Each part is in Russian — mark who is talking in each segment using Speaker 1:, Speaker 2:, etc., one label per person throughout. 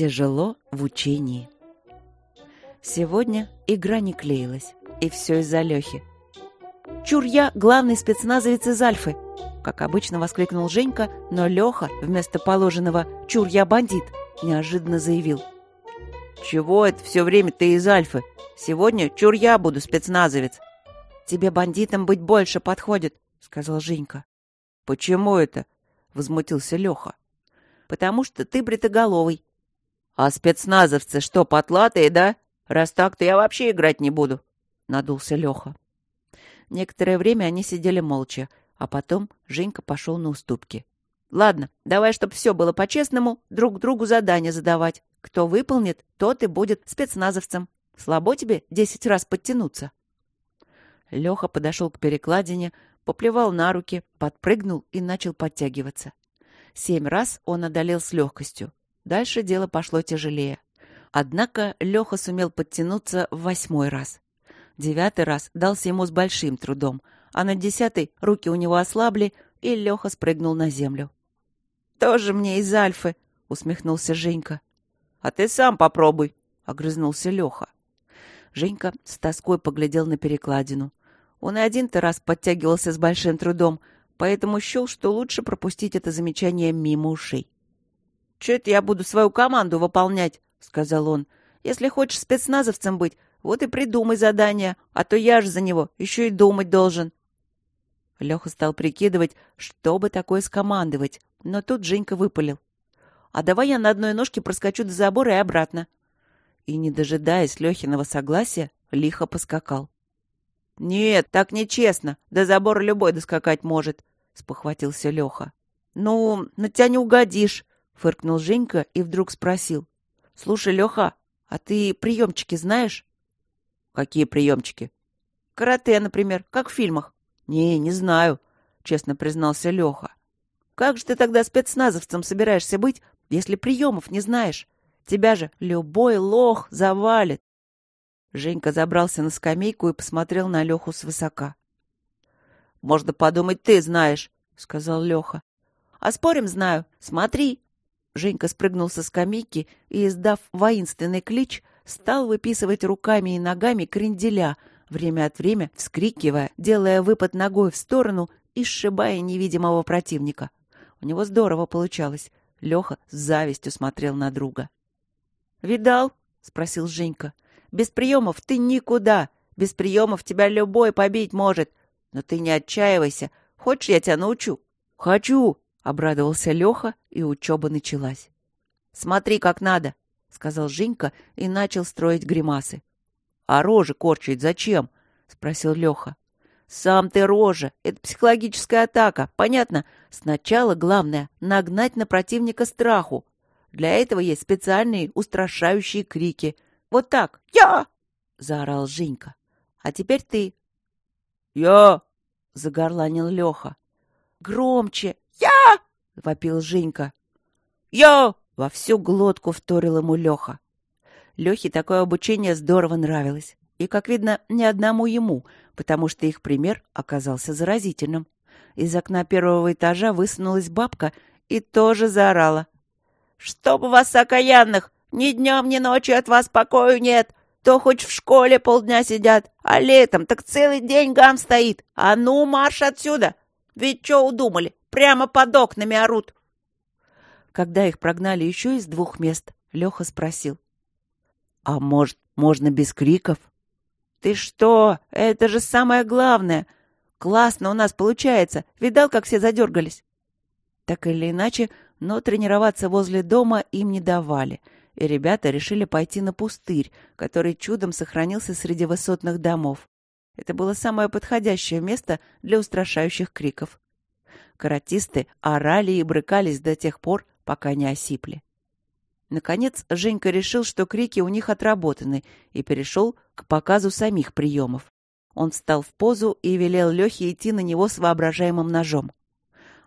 Speaker 1: Тяжело в учении. Сегодня игра не клеилась, и все из-за Лехи. «Чур я, главный спецназовец из Альфы!» Как обычно воскликнул Женька, но Леха вместо положенного «Чур я бандит!» неожиданно заявил. «Чего это все время ты из Альфы? Сегодня чур я буду спецназовец!» «Тебе бандитам быть больше подходит!» — сказал Женька. «Почему это?» — возмутился Леха. «Потому что ты бритоголовый». «А спецназовцы что, потлатые, да? Раз так, то я вообще играть не буду», — надулся Леха. Некоторое время они сидели молча, а потом Женька пошел на уступки. «Ладно, давай, чтобы все было по-честному, друг другу задания задавать. Кто выполнит, тот и будет спецназовцем. Слабо тебе десять раз подтянуться?» Леха подошел к перекладине, поплевал на руки, подпрыгнул и начал подтягиваться. Семь раз он одолел с легкостью. Дальше дело пошло тяжелее. Однако Леха сумел подтянуться в восьмой раз. Девятый раз дался ему с большим трудом, а на десятый руки у него ослабли, и Леха спрыгнул на землю. «Тоже мне из Альфы!» — усмехнулся Женька. «А ты сам попробуй!» — огрызнулся Леха. Женька с тоской поглядел на перекладину. Он и один-то раз подтягивался с большим трудом, поэтому счел, что лучше пропустить это замечание мимо ушей. «Че это я буду свою команду выполнять?» — сказал он. «Если хочешь спецназовцем быть, вот и придумай задание, а то я же за него еще и думать должен». Леха стал прикидывать, что бы такое скомандовать, но тут Женька выпалил. «А давай я на одной ножке проскочу до забора и обратно». И, не дожидаясь Лехиного согласия, лихо поскакал. «Нет, так нечестно. До забора любой доскакать может», — спохватился Леха. «Ну, на тебя не угодишь», — фыркнул Женька и вдруг спросил. «Слушай, Леха, а ты приемчики знаешь?» «Какие приемчики?» «Карате, например, как в фильмах». «Не, не знаю», — честно признался Леха. «Как же ты тогда спецназовцем собираешься быть, если приемов не знаешь? Тебя же любой лох завалит». Женька забрался на скамейку и посмотрел на Леху свысока. «Можно подумать, ты знаешь», — сказал Леха. «А спорим, знаю. Смотри». Женька спрыгнул со скамейки и, издав воинственный клич, стал выписывать руками и ногами кренделя, время от времени вскрикивая, делая выпад ногой в сторону и сшибая невидимого противника. У него здорово получалось. Леха с завистью смотрел на друга. «Видал?» — спросил Женька. Без приемов ты никуда. Без приемов тебя любой побить может. Но ты не отчаивайся. Хочешь, я тебя научу? Хочу, обрадовался Леха, и учеба началась. Смотри, как надо, сказал Женька и начал строить гримасы. А рожи корчить зачем? спросил Леха. Сам ты рожа. Это психологическая атака. Понятно? Сначала главное — нагнать на противника страху. Для этого есть специальные устрашающие крики — вот так. Я! заорал Женька. А теперь ты. Я! загорланил Леха. Громче. Я! вопил Женька. Я! во всю глотку вторил ему Леха. Лехе такое обучение здорово нравилось. И, как видно, не одному ему, потому что их пример оказался заразительным. Из окна первого этажа высунулась бабка и тоже заорала. «Чтоб вас, окаянных! Ни днем, ни ночью от вас покою нет. То хоть в школе полдня сидят, а летом так целый день гам стоит. А ну, марш отсюда! Ведь что удумали? Прямо под окнами орут. Когда их прогнали еще из двух мест, Леха спросил. «А может, можно без криков?» «Ты что? Это же самое главное! Классно у нас получается! Видал, как все задергались?» Так или иначе, но тренироваться возле дома им не давали — и ребята решили пойти на пустырь, который чудом сохранился среди высотных домов. Это было самое подходящее место для устрашающих криков. Каратисты орали и брыкались до тех пор, пока не осипли. Наконец, Женька решил, что крики у них отработаны, и перешел к показу самих приемов. Он встал в позу и велел Лехе идти на него с воображаемым ножом.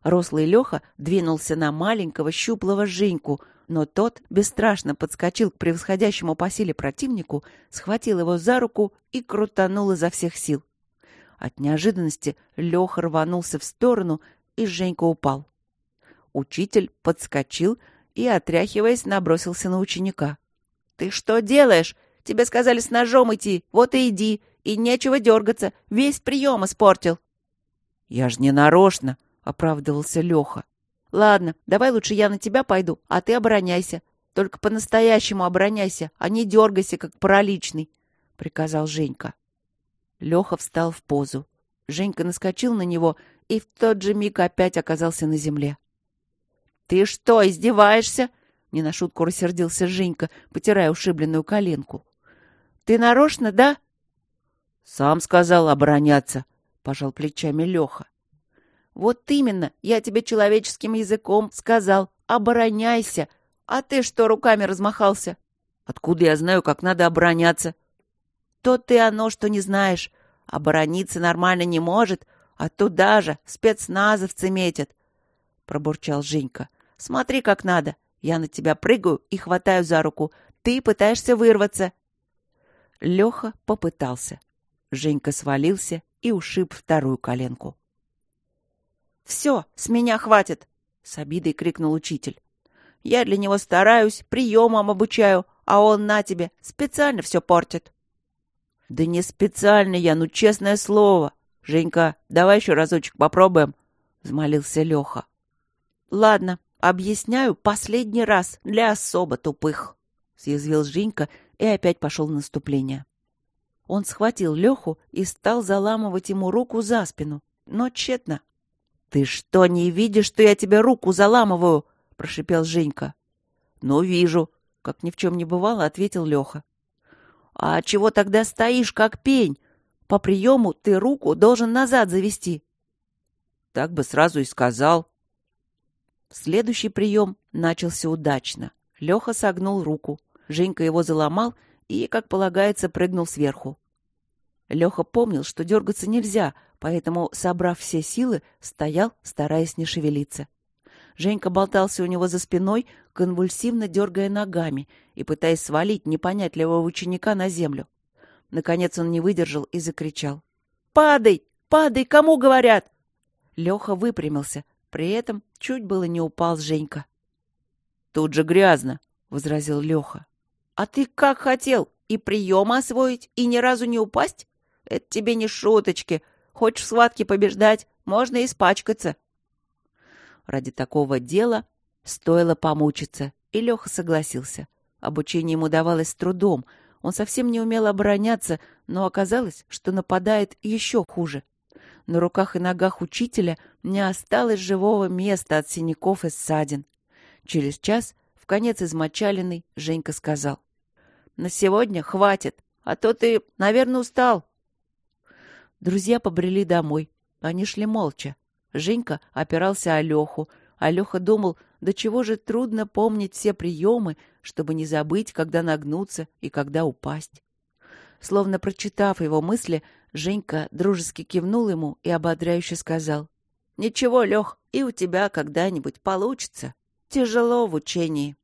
Speaker 1: Рослый Леха двинулся на маленького щуплого Женьку, но тот бесстрашно подскочил к превосходящему по силе противнику, схватил его за руку и крутанул изо всех сил. От неожиданности Леха рванулся в сторону, и Женька упал. Учитель подскочил и, отряхиваясь, набросился на ученика. «Ты что делаешь? Тебе сказали с ножом идти, вот и иди, и нечего дергаться, весь прием испортил». «Я ж не нарочно», — оправдывался Леха. «Ладно, давай лучше я на тебя пойду, а ты обороняйся. Только по-настоящему обороняйся, а не дергайся, как параличный», — приказал Женька. Леха встал в позу. Женька наскочил на него и в тот же миг опять оказался на земле. «Ты что, издеваешься?» — не на шутку рассердился Женька, потирая ушибленную коленку. «Ты нарочно, да?» «Сам сказал обороняться», — пожал плечами Леха. «Вот именно, я тебе человеческим языком сказал, обороняйся, а ты что руками размахался?» «Откуда я знаю, как надо обороняться?» «То ты оно, что не знаешь. Оборониться нормально не может, а туда же спецназовцы метят», — пробурчал Женька. «Смотри, как надо. Я на тебя прыгаю и хватаю за руку. Ты пытаешься вырваться». Леха попытался. Женька свалился и ушиб вторую коленку. «Все, с меня хватит!» — с обидой крикнул учитель. «Я для него стараюсь, приемам обучаю, а он на тебе специально все портит». «Да не специально я, ну честное слово. Женька, давай еще разочек попробуем», — взмолился Леха. «Ладно, объясняю последний раз для особо тупых», — съязвил Женька и опять пошел в наступление. Он схватил Леху и стал заламывать ему руку за спину, но тщетно. «Ты что, не видишь, что я тебе руку заламываю?» — прошипел Женька. «Ну, вижу», — как ни в чем не бывало, ответил Леха. «А чего тогда стоишь, как пень? По приему ты руку должен назад завести». Так бы сразу и сказал. Следующий прием начался удачно. Леха согнул руку. Женька его заломал и, как полагается, прыгнул сверху. Леха помнил, что дергаться нельзя, поэтому, собрав все силы, стоял, стараясь не шевелиться. Женька болтался у него за спиной, конвульсивно дергая ногами и пытаясь свалить непонятливого ученика на землю. Наконец он не выдержал и закричал. «Падай! Падай! Кому говорят?» Леха выпрямился. При этом чуть было не упал Женька. «Тут же грязно!» — возразил Леха. «А ты как хотел? И приемы освоить, и ни разу не упасть? Это тебе не шуточки. Хочешь в схватке побеждать, можно испачкаться». Ради такого дела стоило помучиться, и Леха согласился. Обучение ему давалось с трудом. Он совсем не умел обороняться, но оказалось, что нападает еще хуже. На руках и ногах учителя не осталось живого места от синяков и ссадин. Через час в конец измочаленный, Женька сказал. «На сегодня хватит, а то ты, наверное, устал». Друзья побрели домой. Они шли молча. Женька опирался о Леху, а Леха думал, до чего же трудно помнить все приемы, чтобы не забыть, когда нагнуться и когда упасть. Словно прочитав его мысли, Женька дружески кивнул ему и ободряюще сказал. «Ничего, Лех, и у тебя когда-нибудь получится». Тяжело в учении.